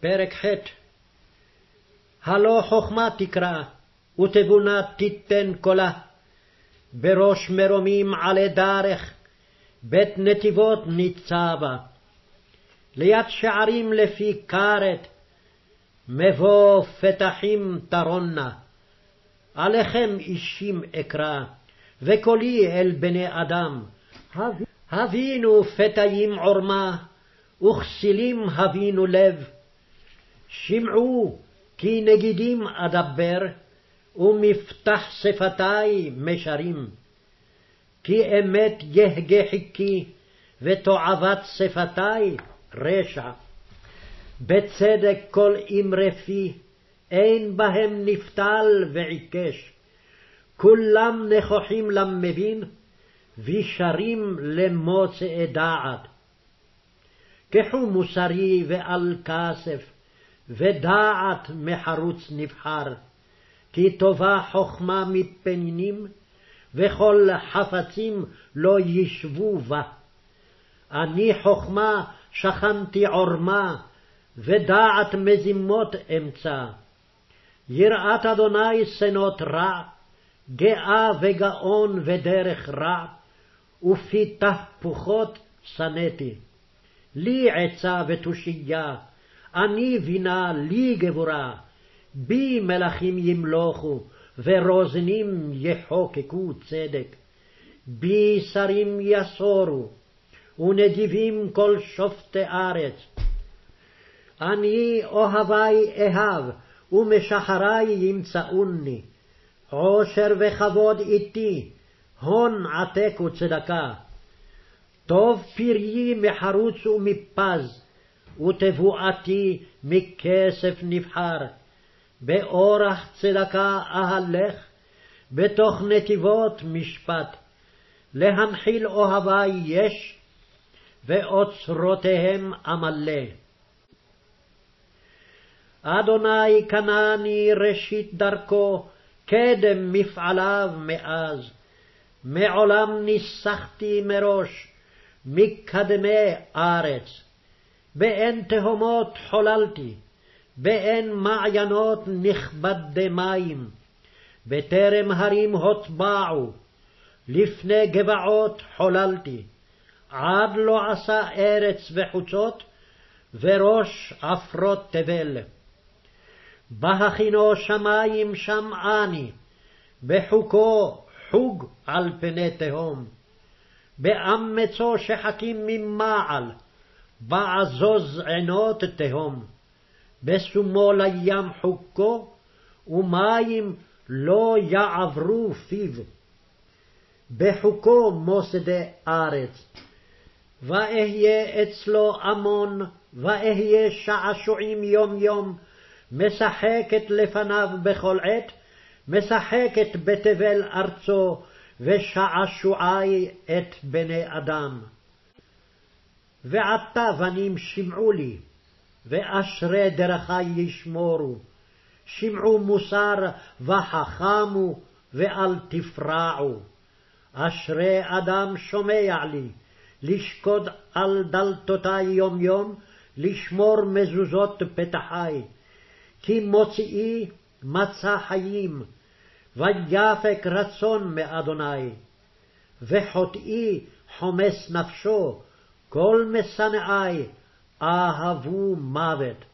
פרק ח' הלא חכמה תקרא, ותבונה תיתן קולה. בראש מרומים עלי דרך, בית נתיבות ניצבה. ליד שערים לפי כרת, מבוא פתחים תרונה. עליכם אישים אקרא, וקולי אל בני אדם. הבינו פתאים עורמה, וכסילים הבינו לב. שמעו, כי נגידים אדבר, ומפתח שפתי משרים. כי אמת יהגה חכי, ותועבת שפתי רשע. בצדק כל אמרי פי, אין בהם נפתל ועיקש. כולם נכוחים למבין, וישרים למוצאי דעת. קחו מוסרי ועל כסף, ודעת מחרוץ נבחר, כי טובה חכמה מפנינים, וכל חפצים לא ישבו בה. אני חכמה שכנתי עורמה, ודעת מזימות אמצא. יראת אדוני שנות רע, גאה וגאון ודרך רע, ופי תהפוכות שנאתי. לי עצה ותושייה, אני בינה, לי גבורה. בי מלכים ימלוכו, ורוזנים יחוקקו צדק. בי שרים יסורו, ונדיבים כל שופטי ארץ. אני אוהבי אהב, ומשחרי ימצאוני. עושר וכבוד איתי, הון עתק וצדקה. טוב פריי מחרוץ ומפז, ותבואתי מכסף נבחר. באורח צדקה אהלך, בתוך נתיבות משפט. להנחיל אוהבי יש, ואוצרותיהם אמלא. אדוני קנני ראשית דרכו, קדם מפעליו מאז. מעולם ניסחתי מראש, מקדמי ארץ. באין תהומות חוללתי, באין מעיינות נכבדי מים. בטרם הרים הוטבעו, לפני גבעות חוללתי. עד לא עשה ארץ וחוצות, וראש עפרות תבל. בהכינו שמים שמעני, בחוקו חוג על פני תהום. באמצו שחקים ממעל, בעזוז עינות תהום. בשומו לים חוקו, ומים לא יעברו פיו. בחוקו מוסדי ארץ. ואהיה אצלו המון, ואהיה שעשועים יום יום, משחקת לפניו בכל עת, משחקת בתבל ארצו, ושעשועי את בני אדם. ועתה בנים שמעו לי, ואשרי דרכי ישמורו. שמעו מוסר וחכמו, ואל תפרעו. אשרי אדם שומע לי, לשקוד על דלתותי יום יום, לשמור מזוזות פתחי. כי מוציאי מצא חיים, ויפק רצון מאדוני. וחוטאי חומס נפשו, כל משנאי אהבו מוות.